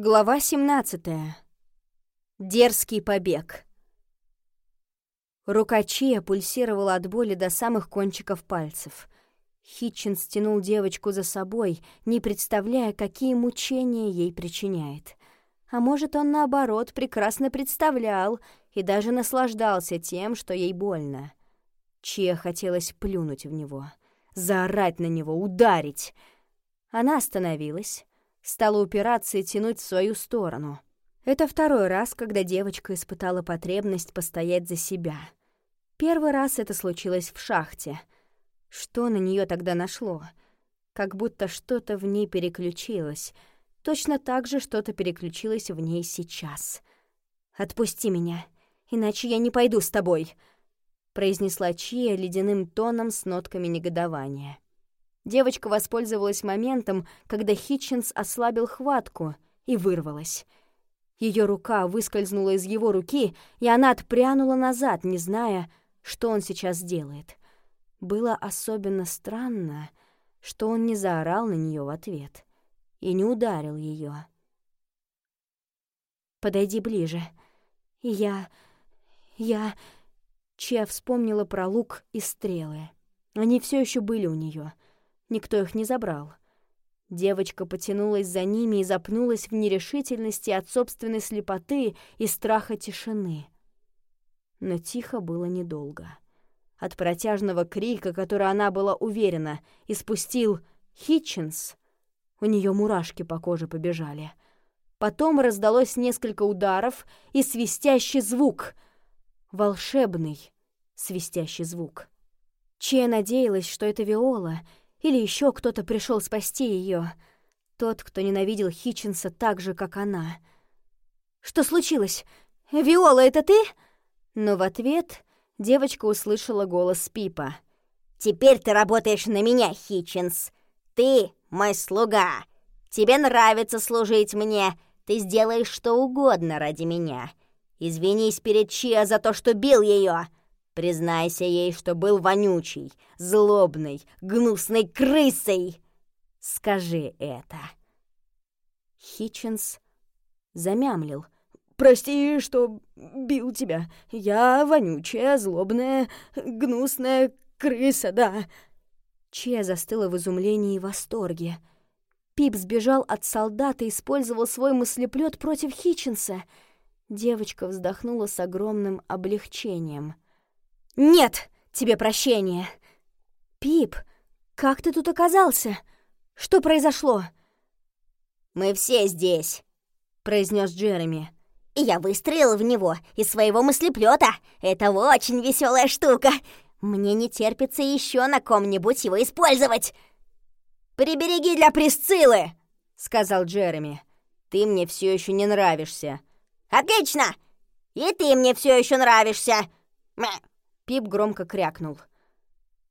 Глава 17. Дерзкий побег. Рука Чия пульсировала от боли до самых кончиков пальцев. Хитчин стянул девочку за собой, не представляя, какие мучения ей причиняет. А может, он, наоборот, прекрасно представлял и даже наслаждался тем, что ей больно. Чия хотелось плюнуть в него, заорать на него, ударить. Она остановилась, стала упираться и тянуть в свою сторону. Это второй раз, когда девочка испытала потребность постоять за себя. Первый раз это случилось в шахте. Что на нее тогда нашло? Как будто что-то в ней переключилось. Точно так же что-то переключилось в ней сейчас. «Отпусти меня, иначе я не пойду с тобой», — произнесла Чия ледяным тоном с нотками негодования. Девочка воспользовалась моментом, когда Хитчинс ослабил хватку и вырвалась. Ее рука выскользнула из его руки, и она отпрянула назад, не зная, что он сейчас делает. Было особенно странно, что он не заорал на нее в ответ и не ударил ее. «Подойди ближе. Я... я...» Чья вспомнила про лук и стрелы. Они все еще были у нее. Никто их не забрал. Девочка потянулась за ними и запнулась в нерешительности от собственной слепоты и страха тишины. Но тихо было недолго. От протяжного крика, который она была уверена, испустил Хитчинс, у нее мурашки по коже побежали. Потом раздалось несколько ударов и свистящий звук. Волшебный свистящий звук. Чья надеялась, что это Виола — или еще кто-то пришел спасти ее. Тот, кто ненавидел Хитчинса так же, как она. «Что случилось? Виола, это ты?» Но в ответ девочка услышала голос Пипа. «Теперь ты работаешь на меня, Хитчинс. Ты мой слуга. Тебе нравится служить мне. Ты сделаешь что угодно ради меня. Извинись перед Чиа за то, что бил ее. Признайся ей, что был вонючий, злобной, гнусной крысой. Скажи это. Хитчинс замямлил. «Прости, что бил тебя. Я вонючая, злобная, гнусная крыса, да». Че застыла в изумлении и восторге. Пип сбежал от солдата и использовал свой мыслеплёт против Хитчинса. Девочка вздохнула с огромным облегчением — «Нет тебе прощения!» «Пип, как ты тут оказался? Что произошло?» «Мы все здесь», — произнес Джереми. «И я выстрелил в него из своего мыслеплета. Это очень веселая штука. Мне не терпится еще на ком-нибудь его использовать». «Прибереги для Присциллы», — сказал Джереми. «Ты мне все еще не нравишься». «Отлично! И ты мне все еще нравишься!» Пип громко крякнул.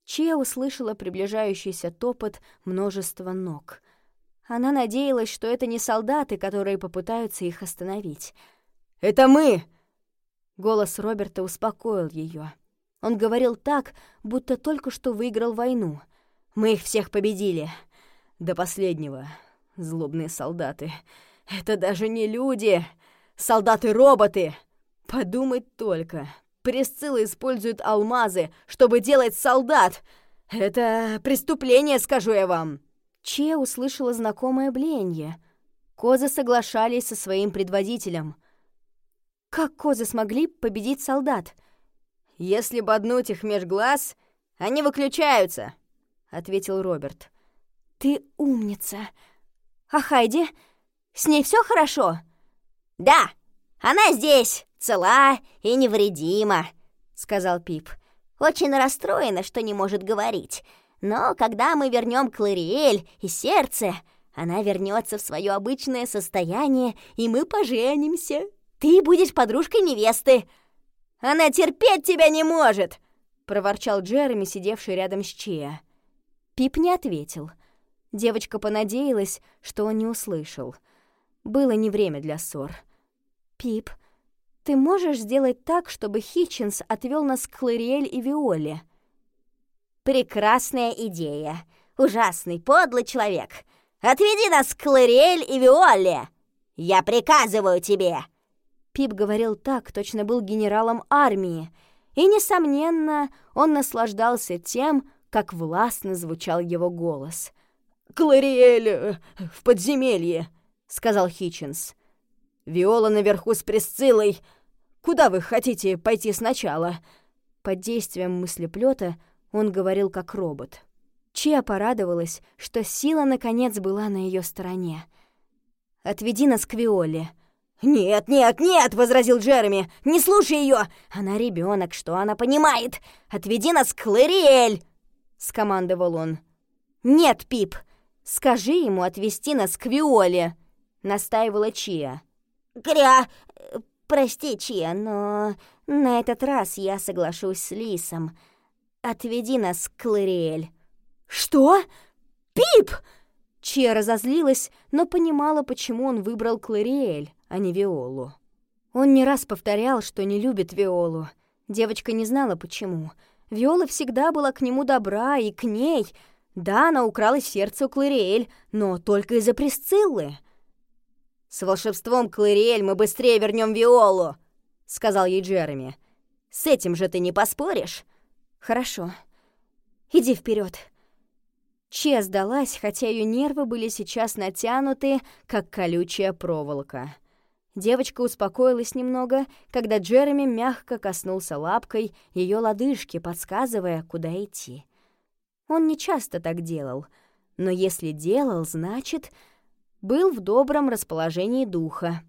Чия услышала приближающийся топот множества ног. Она надеялась, что это не солдаты, которые попытаются их остановить. «Это мы!» Голос Роберта успокоил ее. Он говорил так, будто только что выиграл войну. «Мы их всех победили. До последнего. Злобные солдаты. Это даже не люди. Солдаты-роботы. Подумать только. Пресцилла использует алмазы, чтобы делать солдат. Это преступление, скажу я вам». Че услышала знакомое бленье. Козы соглашались со своим предводителем. Как козы смогли победить солдат? «Если боднуть их меж глаз, они выключаются», — ответил Роберт. «Ты умница. А Хайди? С ней все хорошо?» «Да, она здесь!» Цела и невредима», — сказал Пип. «Очень расстроена, что не может говорить. Но когда мы вернем Клариэль и сердце, она вернется в свое обычное состояние, и мы поженимся. Ты будешь подружкой невесты». «Она терпеть тебя не может!» — проворчал Джереми, сидевший рядом с Чия. Пип не ответил. Девочка понадеялась, что он не услышал. Было не время для ссор. «Пип, ты можешь сделать так, чтобы Хитчинс отвел нас к Клариэль и Виоле?» «Прекрасная идея. Ужасный, подлый человек. Отведи нас к Клариэль и Виоле. «Я приказываю тебе!» Пип говорил так, точно был генералом армии, и, несомненно, он наслаждался тем, как властно звучал его голос. «Клариэль в подземелье», — сказал Хитчинс. «Виола наверху с Пресциллой. Куда вы хотите пойти сначала?» Под действием мыслеплёта он говорил как робот. Чия порадовалась, что сила наконец была на ее стороне. «Отведи нас к Виоле». «Нет, нет, нет!» — возразил Джереми. «Не слушай ее! Она ребенок, что она понимает? Отведи нас к Лориэль!» — скомандовал он. «Нет, Пип, скажи ему отвезти нас к Виоле!» — настаивала Чия. «Кря... Прости, Чия, но на этот раз я соглашусь с Лисом. Отведи нас к Лориэль». «Что? Пип!» Чия разозлилась, но понимала, почему он выбрал Клариэль, а не Виолу. Он не раз повторял, что не любит Виолу. Девочка не знала, почему. Виола всегда была к нему добра, и к ней... Да, она украла сердце у Клариэль, но только из-за Присциллы. «С волшебством Клариэль мы быстрее вернем Виолу», — сказал ей Джереми. «С этим же ты не поспоришь?» «Хорошо. Иди вперед. Че сдалась, хотя ее нервы были сейчас натянуты, как колючая проволока. Девочка успокоилась немного, когда Джереми мягко коснулся лапкой ее лодыжки, подсказывая, куда идти. Он не часто так делал, но если делал, значит, был в добром расположении духа.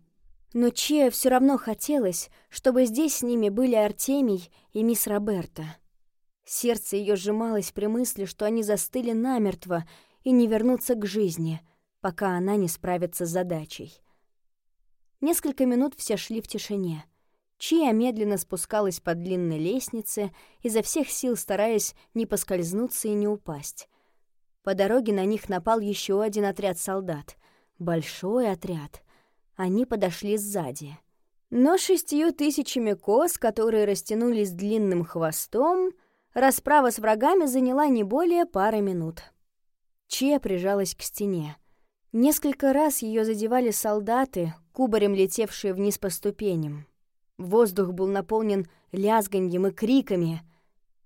Но Че все равно хотелось, чтобы здесь с ними были Артемий и мисс Роберта. Сердце ее сжималось при мысли, что они застыли намертво и не вернутся к жизни, пока она не справится с задачей. Несколько минут все шли в тишине. Чия медленно спускалась по длинной лестнице, изо всех сил стараясь не поскользнуться и не упасть. По дороге на них напал еще один отряд солдат. Большой отряд. Они подошли сзади. Но шестью тысячами коз, которые растянулись длинным хвостом, Расправа с врагами заняла не более пары минут. Чия прижалась к стене. Несколько раз ее задевали солдаты, кубарем летевшие вниз по ступеням. Воздух был наполнен лязганьем и криками.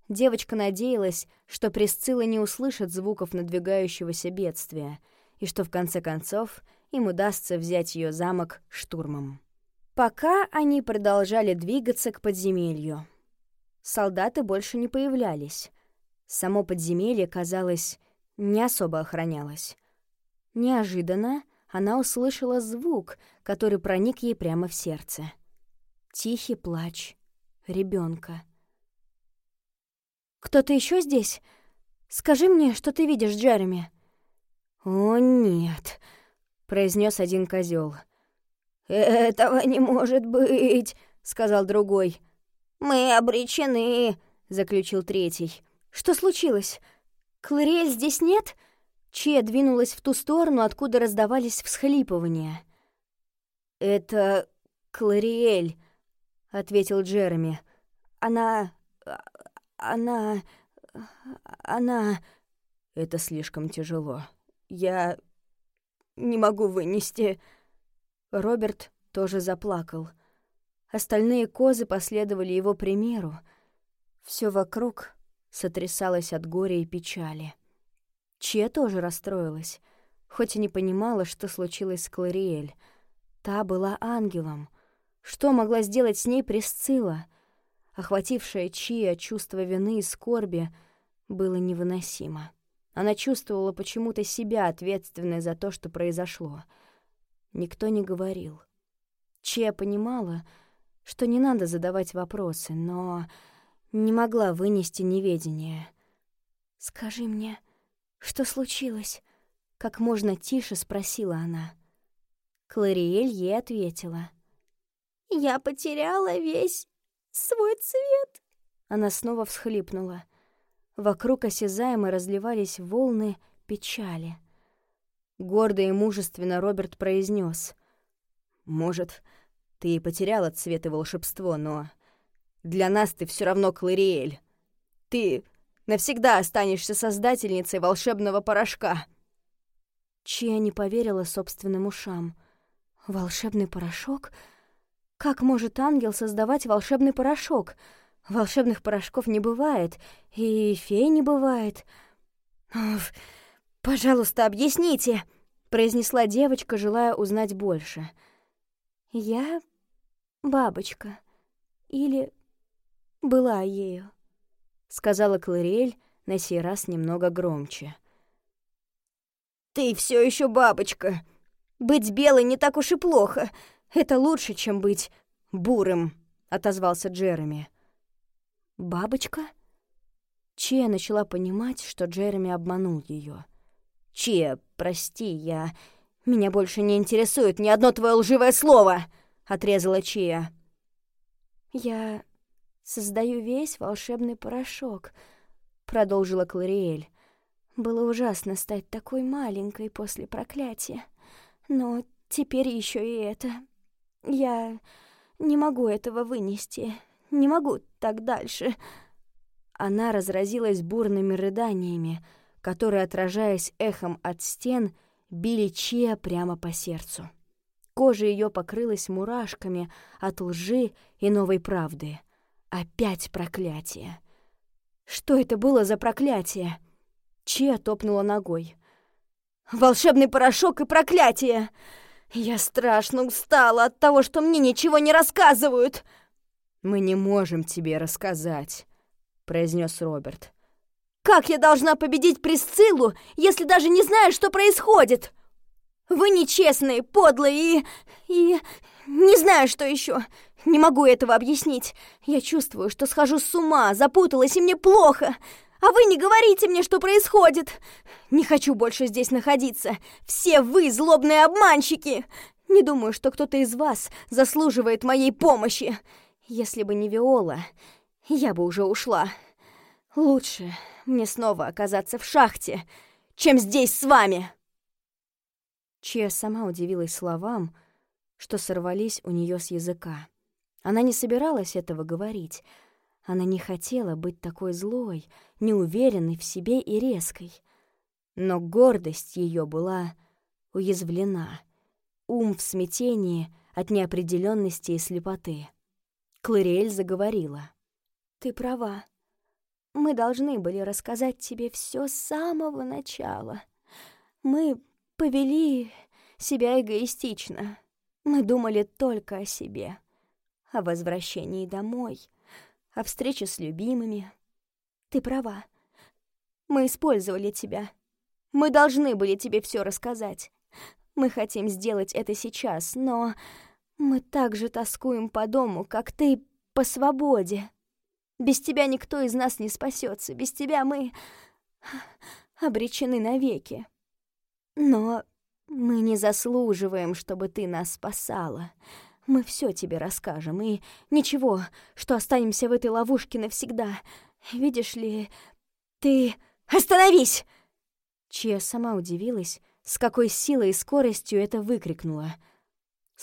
Девочка надеялась, что Пресцилла не услышит звуков надвигающегося бедствия, и что в конце концов им удастся взять ее замок штурмом. Пока они продолжали двигаться к подземелью солдаты больше не появлялись. Само подземелье, казалось, не особо охранялось. Неожиданно она услышала звук, который проник ей прямо в сердце. Тихий плач ребенка. «Кто-то еще здесь? Скажи мне, что ты видишь, Джереми?» «О, нет», — произнес один козел. «Этого не может быть», — сказал другой. «Мы обречены», — заключил третий. «Что случилось? Клариэль здесь нет?» Че двинулась в ту сторону, откуда раздавались всхлипывания. «Это Клариэль», — ответил Джереми. «Она... она... она...» «Это слишком тяжело. Я не могу вынести...» Роберт тоже заплакал. Остальные козы последовали его примеру. Все вокруг сотрясалось от горя и печали. Че тоже расстроилась, хоть и не понимала, что случилось с Клариэль. Та была ангелом. Что могла сделать с ней Пресцилла? Охватившее Чия чувство вины и скорби было невыносимо. Она чувствовала почему-то себя ответственной за то, что произошло. Никто не говорил. Чия понимала, что не надо задавать вопросы, но не могла вынести неведение. «Скажи мне, что случилось?» — как можно тише спросила она. Клариэль ей ответила. «Я потеряла весь свой цвет». Она снова всхлипнула. Вокруг осязаемо разливались волны печали. Гордо и мужественно Роберт произнес: «Может, ты потеряла цвет и волшебство, но... Для нас ты все равно Клариэль. Ты навсегда останешься создательницей волшебного порошка». Чья не поверила собственным ушам. Волшебный порошок? Как может ангел создавать волшебный порошок? Волшебных порошков не бывает, и фей не бывает. «Пожалуйста, объясните!» — произнесла девочка, желая узнать больше. «Я бабочка. Или была ею», — сказала Клариэль на сей раз немного громче. «Ты все еще бабочка. Быть белой не так уж и плохо. Это лучше, чем быть бурым», — отозвался Джереми. «Бабочка?» Чия начала понимать, что Джереми обманул ее. «Чия, прости, я... Меня больше не интересует ни одно твое лживое слово!» — отрезала Чия. «Я создаю весь волшебный порошок», — продолжила Клариэль. «Было ужасно стать такой маленькой после проклятия. Но теперь еще и это. Я не могу этого вынести. Не могу так дальше». Она разразилась бурными рыданиями, которые, отражаясь эхом от стен, били Чия прямо по сердцу. Кожа ее покрылась мурашками от лжи и новой правды. Опять проклятие. Что это было за проклятие? Чия топнула ногой. «Волшебный порошок и проклятие! Я страшно устала от того, что мне ничего не рассказывают!» «Мы не можем тебе рассказать», — произнес Роберт. «Как я должна победить Присциллу, если даже не знаю, что происходит? Вы нечестные, подлые и... и... не знаю, что еще. Не могу этого объяснить. Я чувствую, что схожу с ума, запуталась, и мне плохо. А вы не говорите мне, что происходит. Не хочу больше здесь находиться. Все вы злобные обманщики. Не думаю, что кто-то из вас заслуживает моей помощи. Если бы не Виола, я бы уже ушла. Лучше мне снова оказаться в шахте, чем здесь с вами. Чья сама удивилась словам, что сорвались у нее с языка. Она не собиралась этого говорить. Она не хотела быть такой злой, неуверенной в себе и резкой. Но гордость ее была уязвлена, ум в смятении от неопределенности и слепоты. Клариэль заговорила. «Ты права. Мы должны были рассказать тебе все с самого начала. Мы повели себя эгоистично. Мы думали только о себе, о возвращении домой, о встрече с любимыми. Ты права. Мы использовали тебя. Мы должны были тебе все рассказать. Мы хотим сделать это сейчас, но мы так же тоскуем по дому, как ты по свободе. Без тебя никто из нас не спасется. Без тебя мы обречены навеки. Но мы не заслуживаем, чтобы ты нас спасала. Мы все тебе расскажем, и ничего, что останемся в этой ловушке навсегда. Видишь ли, ты... Остановись!» Чья сама удивилась, с какой силой и скоростью это выкрикнула.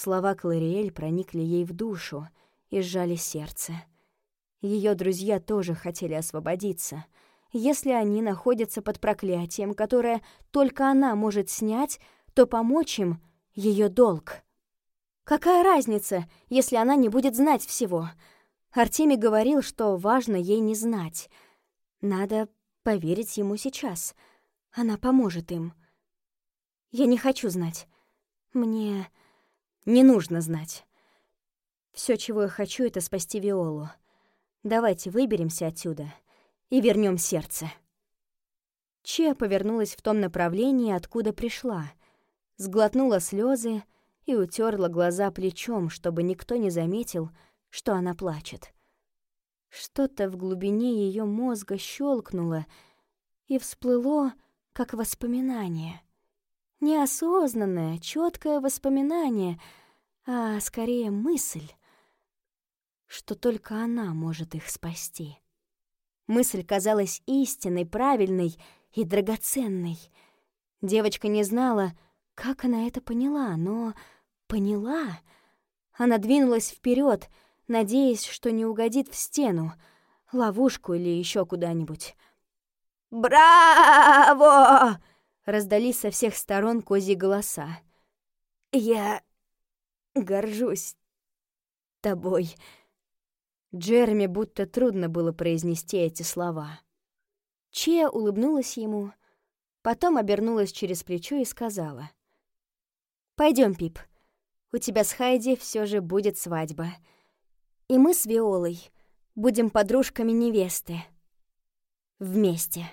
Слова Клариэль проникли ей в душу и сжали сердце. Ее друзья тоже хотели освободиться — если они находятся под проклятием, которое только она может снять, то помочь им — ее долг. Какая разница, если она не будет знать всего? Артемий говорил, что важно ей не знать. Надо поверить ему сейчас. Она поможет им. Я не хочу знать. Мне не нужно знать. Все, чего я хочу, — это спасти Виолу. Давайте выберемся отсюда — и вернем сердце». Чия повернулась в том направлении, откуда пришла, сглотнула слезы и утерла глаза плечом, чтобы никто не заметил, что она плачет. Что-то в глубине ее мозга щелкнуло и всплыло, как воспоминание. Неосознанное, четкое воспоминание, а скорее мысль, что только она может их спасти. Мысль казалась истинной, правильной и драгоценной. Девочка не знала, как она это поняла, но поняла. Она двинулась вперед, надеясь, что не угодит в стену, ловушку или еще куда-нибудь. «Браво!» — раздались со всех сторон козьи голоса. «Я горжусь тобой». Джереми будто трудно было произнести эти слова. Чия улыбнулась ему, потом обернулась через плечо и сказала. Пойдем, Пип. У тебя с Хайди все же будет свадьба. И мы с Виолой будем подружками невесты. Вместе.